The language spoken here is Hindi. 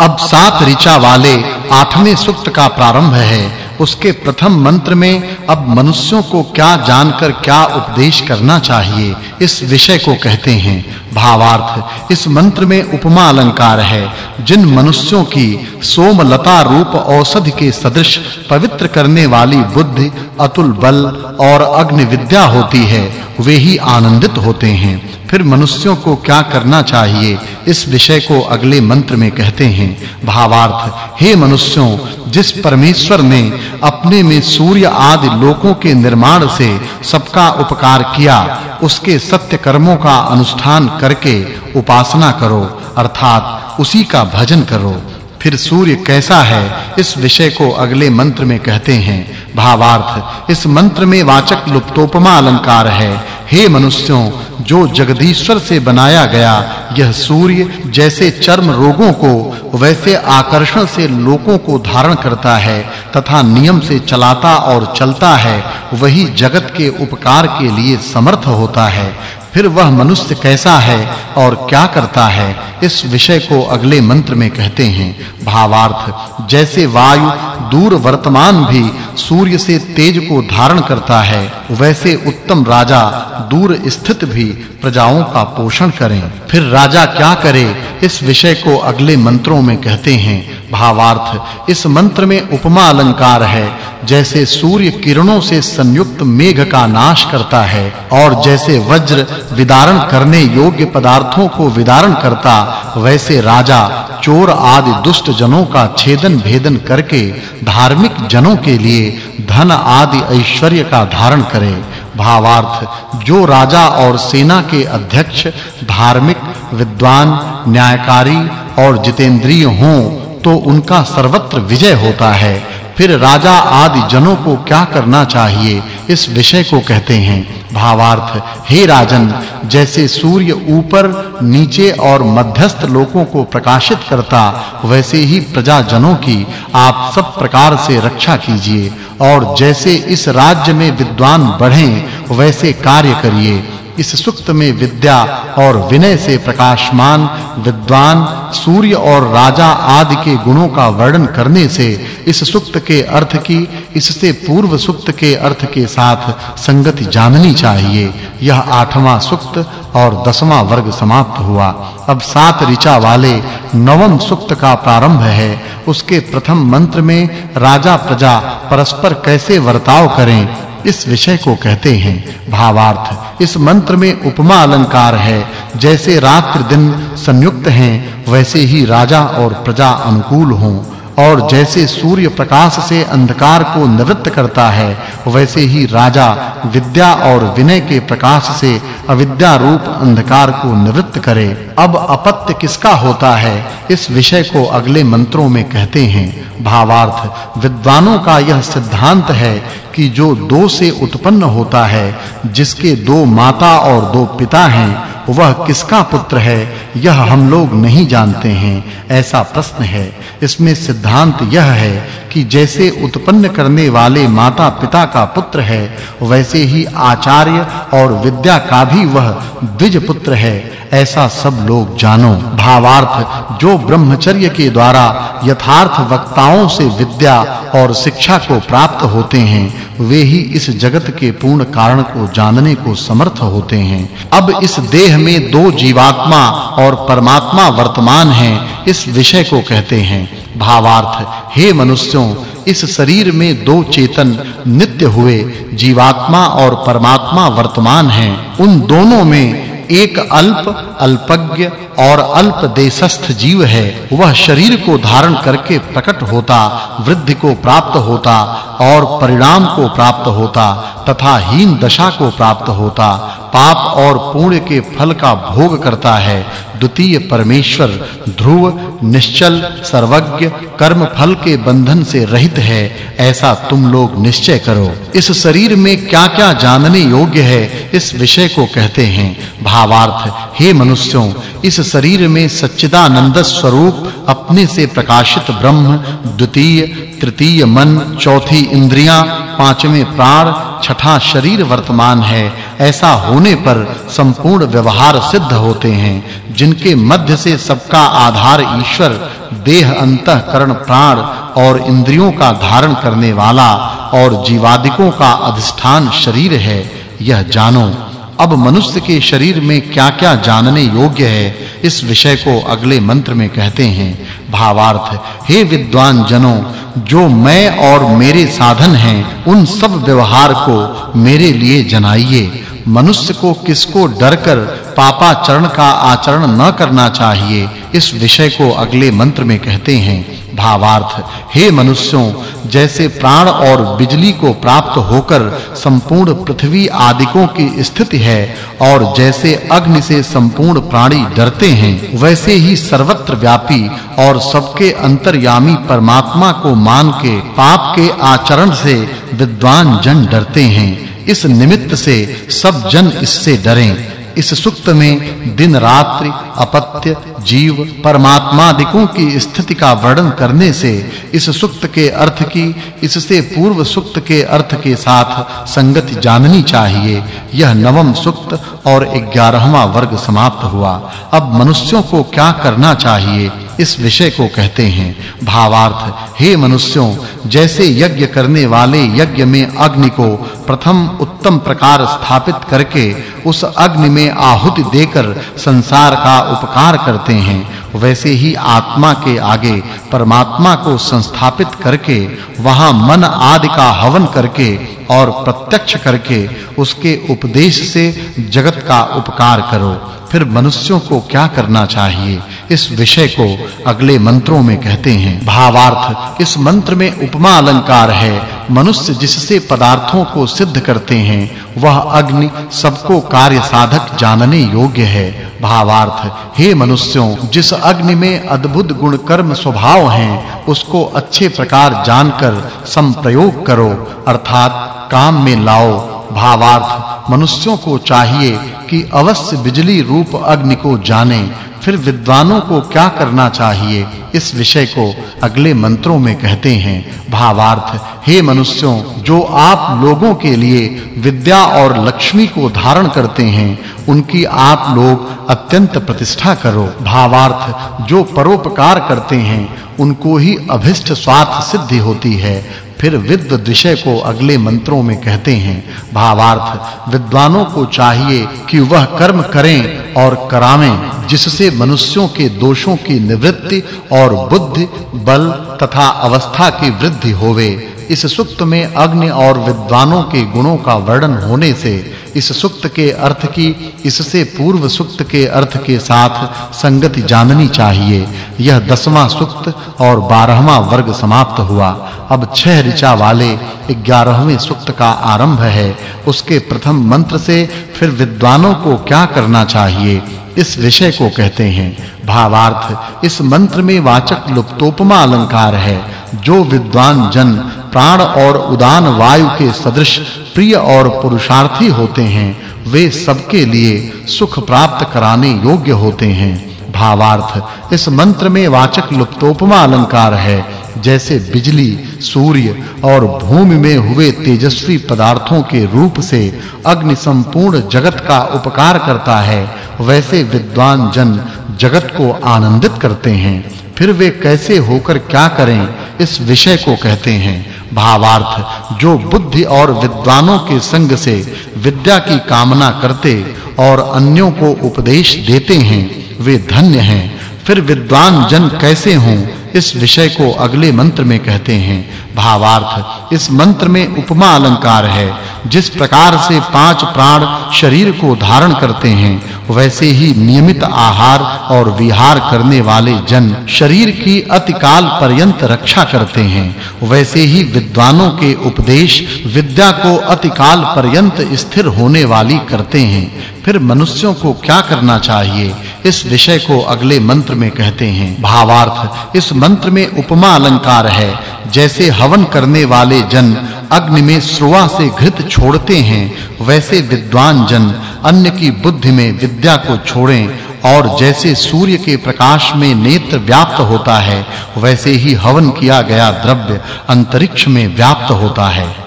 अब सात ऋचा वाले आठवें सूक्त का प्रारंभ है। उसके प्रथम मंत्र में अब मनुष्यों को क्या जानकर क्या उपदेश करना चाहिए, इस विषय को कहते हैं। भावार्थ, इस मंत्र में उपमा अलंकार है। जिन मनुष्यों की सोमलता रूप औषधि के सदृश पवित्र करने वाली बुद्धि, अतुल बल और अग्नि विद्या होती है, वे ही आनंदित होते हैं। फिर मनुष्यों को क्या करना चाहिए इस विषय को अगले मंत्र में कहते हैं, भावार्थ, हे मनुष्यों, जिस परमेश्वर ने अपने में सूर्य आदि लोकों के निर्माण से सबका उपकार किया, उसके सत्य कर्मों का अनुष्ठान करके उपासना करो, अर्थात उसी का भजन करो। फिर सूर्य कैसा है, इस विषय को अगले मंत्र में कहते हैं, भावार्थ, इस मंत्र में वाचक् लुप्तोपमा अलंकार है हे मनुष्यों, जो जगदीश्वर से बनाया गया यह सूर्य जैसे चर्म रोगों को, वैसे आकर्षण से लोगों को धारण करता है, तथा नियम से चलाता और चलता है, वही जगत के उपकार के लिए समर्थ होता है। फिर वह मनुष्य कैसा है और क्या करता है, इस विषय को अगले मंत्र में कहते हैं। भावार्थ, जैसे वायु दूर वर्तमान भी सूर्य से तेज को धारण करता है वैसे उत्तम राजा दूर स्थित भी प्रजाओं का पोषण करें। फिर राजा क्या करे? इस विषय को अगले मंत्रों में कहते हैं। भावार्थ, इस मंत्र में उपमा अलंकार है, जैसे सूर्य किरणों से संयुक्त मेघ का नाश करता है, और जैसे वज्र विदारण करने योग्य पदार्थों को विदारण करता, वैसे राजा चोर आदि दुष्ट जनों का छेदन भेदन करके धार्मिक जनों के लिए धन आदि ऐश्वर्य का धारण करे। भावार्थ, जो राजा और सेना के अध्यक्ष, धार्मिक, विद्वान, न्यायकारी और जितेंद्रिय हों तो उनका सर्वत्र विजय होता है। फिर राजा आदि जनों को क्या करना चाहिए? इस विषय को कहते हैं। भावार्थ, हे राजन, जैसे सूर्य ऊपर, नीचे और मध्यस्थ लोकों को प्रकाशित करता, वैसे ही प्रजाजनों की, आप सब प्रकार से रक्षा कीजिए। और जैसे इस राज्य में विद्वान बढ़ें, वैसे कार्य करिए। इस सुक्त में विद्या और विनय से प्रकाशमान, विद्वान, सूर्य और राजा आदि के गुणों का वर्णन करने से इस सुक्त के अर्थ की, इससे पूर्व सुक्त के अर्थ के साथ संगति जाननी चाहिए। यह आठवां सुक्त और दसवां वर्ग समाप्त हुआ। अब सात ऋचा वाले नवम सुक्त का प्रारंभ है। उसके प्रथम मंत्र में राजा प्रजा परस्पर कैसे वर्ताव करें? इस विषय को कहते हैं, भावार्थ। इस मंत्र में उपमा अलंकार है। जैसे रात्रि दिन संयुक्त हैं, वैसे ही राजा और प्रजा अनुकूल हों। और जैसे सूर्य प्रकाश से अंधकार को निवृत्त करता है, वैसे ही राजा विद्या और विनय के प्रकाश से अविद्या रूप अंधकार को निवृत्त करे। अब अपत्य किसका होता है? इस विषय को अगले मंत्रों में कहते हैं। भावार्थ, विद्वानों का यह सिद्धांत है कि जो दो से उत्पन्न होता है, जिसके दो माता और दो पिता हैं, वह किसका पुत्र है, यह हम लोग नहीं जानते हैं। ऐसा प्रश्न है। इसमें सिद्धांत यह है कि जैसे उत्पन्न करने वाले माता-पिता का पुत्र है, वैसे ही आचार्य और विद्या का भी वह द्विज पुत्र है। ऐसा सब लोग जानो। भावार्थ, जो ब्रह्मचर्य के द्वारा यथार्थ वक्ताओं से विद्या और शिक्षा को प्राप्त होते हैं, वे ही इस जगत के पूर्ण कारण को जानने को समर्थ होते हैं। अब इस देह में दो जीवात्मा और परमात्मा वर्तमान हैं इस विषय को कहते हैं, भावार्थ, हे मनुष्यों, इस शरीर में दो चेतन नित्य हुए, जीवात्मा और परमात्मा वर्तमान हैं। उन दोनों में एक अल्प, अल्पज्ञ और अल्प देशस्थ जीव है। वह शरीर को धारण करके प्रकट होता, वृद्धि को प्राप्त होता और परिणाम को प्राप्त होता तथा हीन दशा को प्राप्त होता। पाप और पुण्य के फल का भोग करता है। द्वितीय परमेश्वर ध्रुव, निश्चल, सर्वज्ञ, कर्म फल के बंधन से रहित है। ऐसा तुम लोग निश्चय करो। इस शरीर में क्या-क्या जानने योग्य है, इस विषय को कहते हैं। भावार्थ हे मनुष्यों, इस शरीर में सच्चिदानंद स्वरूप अपने से प्रकाशित ब्रह्म, द्वितीय, तृतीय मन, चौथी इंद्रियाँ, पाँचवें प्राण, छठा शरीर वर्तमान है। ऐसा होने पर संपूर्ण व्यवहार सिद्ध होते हैं। जिनके मध्य से सबका आधार ईश्वर, देह अंतःकरण प्राण और इंद्रियों का धारण करने वाला और जीवादिकों का अधिष्ठान शरीर है। यह जानो अब मनुष्य के शरीर में क्या-क्या जानने योग्य है, इस विषय को अगले मंत्र में कहते हैं। भावार्थ, हे विद्वान जनों, जो मैं और मेरे साधन हैं, उन सब व्यवहार को मेरे लिए जनाइए। मनुष्य को किसको डरकर पापाचरण का आचरण न करना चाहिए, इस विषय को अगले मंत्र में कहते हैं। भावार्थ। हे मनुष्यों, जैसे प्राण और बिजली को प्राप्त होकर संपूर्ण पृथ्वी आदिकों की स्थिति है, और जैसे अग्नि से संपूर्ण प्राणी डरते हैं, वैसे ही सर्वत्र व्यापी और सबके अंतर्यामी परमात्मा को मान के पाप के आचरण से विद्वान जन डरते हैं। इस निमित्त से सब जन इससे डरें। इस सुक्त में दिन रात्रि अपत्य जीव परमात्मा दिकों की स्थिति का वर्णन करने से इस सुक्त के अर्थ की, इससे पूर्व सुक्त के अर्थ के साथ संगति जाननी चाहिए। यह नवम सुक्त और 11वां वर्ग समाप्त हुआ। अब मनुष्यों को क्या करना चाहिए? इस विषय को कहते हैं, भावार्थ, हे मनुष्यों, जैसे यज्ञ करने वाले यज्ञ में अग्नि को प्रथम उत्तम प्रकार स्थापित करके उस अग्नि में आहुति देकर संसार का उपकार करते हैं, वैसे ही आत्मा के आगे परमात्मा को संस्थापित करके, वहाँ मन आदि का हवन करके और प्रत्यक्ष करके उसके उपदेश से जगत का उपकार करो। फिर मनुष्यों को क्या करना चाहिए? इस विषय को अगले मंत्रों में कहते हैं। भावार्थ, इस मंत्र में उपमा अलंकार है। मनुष्य जिससे पदार्थों को सिद्ध करते हैं, वह अग्नि सबको कार्य साधक जानने योग्य है। भावार्थ, हे मनुष्यों, जिस अग्नि में अद्भुत गुण कर्म स्वभाव हैं, उसको अच्छे प्रकार जानकर संप्रयोग करो, अर्थात काम में लाओ। भावार्थ, मनुष्यों को चाहिए कि अवश्य बिजली रूप अग्नि को जाने फिर विद्वानों को क्या करना चाहिए? इस विषय को अगले मंत्रों में कहते हैं। भावार्थ, हे मनुष्यों, जो आप लोगों के लिए विद्या और लक्ष्मी को धारण करते हैं, उनकी आप लोग अत्यंत प्रतिष्ठा करो। भावार्थ, जो परोपकार करते हैं, उनको ही अभिष्ट स्वार्थ सिद्धि होती है। फिर विद्व विषय को अगले मंत्रों में कहते हैं। भावार्थ, विद्वानों को चाहिए कि वह कर्म करें और करावें। जिससे मनुष्यों के दोषों की निवृत्ति और बुद्धि, बल तथा अवस्था की वृद्धि होवे। इस सुक्त में अग्नि और विद्वानों के गुणों का वर्णन होने से, इस सुक्त के अर्थ की, इससे पूर्व सुक्त के अर्थ के साथ संगति जाननी चाहिए। यह दसवां सुक्त और बारहवां वर्ग समाप्त हुआ। अब छह ऋचा वाले 11वें सुक्त का आरंभ है। उसके प्रथम मंत्र से फिर विद्वानों को क्या करना चाहिए? इस विषय को कहते हैं। भावार्थ, इस मंत्र में वाचक् लुप्तोपमा अलंकार है, जो विद्वान जन, प्राण और उदान वायु के सदृश, प्रिय और पुरुषार्थी होते हैं। वे सबके लिए सुख प्राप्त कराने योग्य होते हैं। भावार्थ, इस मंत्र में वाचक् लुप्तोपमा अलंकार है, जैसे बिजली, सूर्य और भूमि में हुए तेजस्वी पदार्थों के रूप से अग्नि संपूर्ण जगत का उपकार करता है। वैसे विद्वान जन जगत को आनंदित करते हैं, फिर वे कैसे होकर क्या करें, इस विषय को कहते हैं। भावार्थ, जो बुद्धि और विद्वानों के संग से विद्या की कामना करते और अन्यों को उपदेश देते हैं, वे धन्य हैं। फिर विद्वान जन कैसे हों, इस विषय को अगले मंत्र में कहते हैं। भावार्थ, इस मंत्र में उपमा अलंकार है, जिस प्रकार से पाँच प्राण शरीर को धारण करते हैं वैसे ही नियमित आहार और विहार करने वाले जन शरीर की अतिकाल पर्यंत रक्षा करते हैं। वैसे ही विद्वानों के उपदेश विद्या को अतिकाल पर्यंत स्थिर होने वाली करते हैं। फिर मनुष्यों को क्या करना चाहिए? इस विषय को अगले मंत्र में कहते हैं। भावार्थ, इस मंत्र में उपमा अलंकार है। जैसे हवन करने वाले जन अग्नि में श्रुवा से घृत छोड़ते हैं, वैसे विद्वान जन अन्य की बुद्धि में विद्या को छोड़ें और जैसे सूर्य के प्रकाश में नेत्र व्याप्त होता है, वैसे ही हवन किया गया द्रव्य अंतरिक्ष में व्याप्त होता है।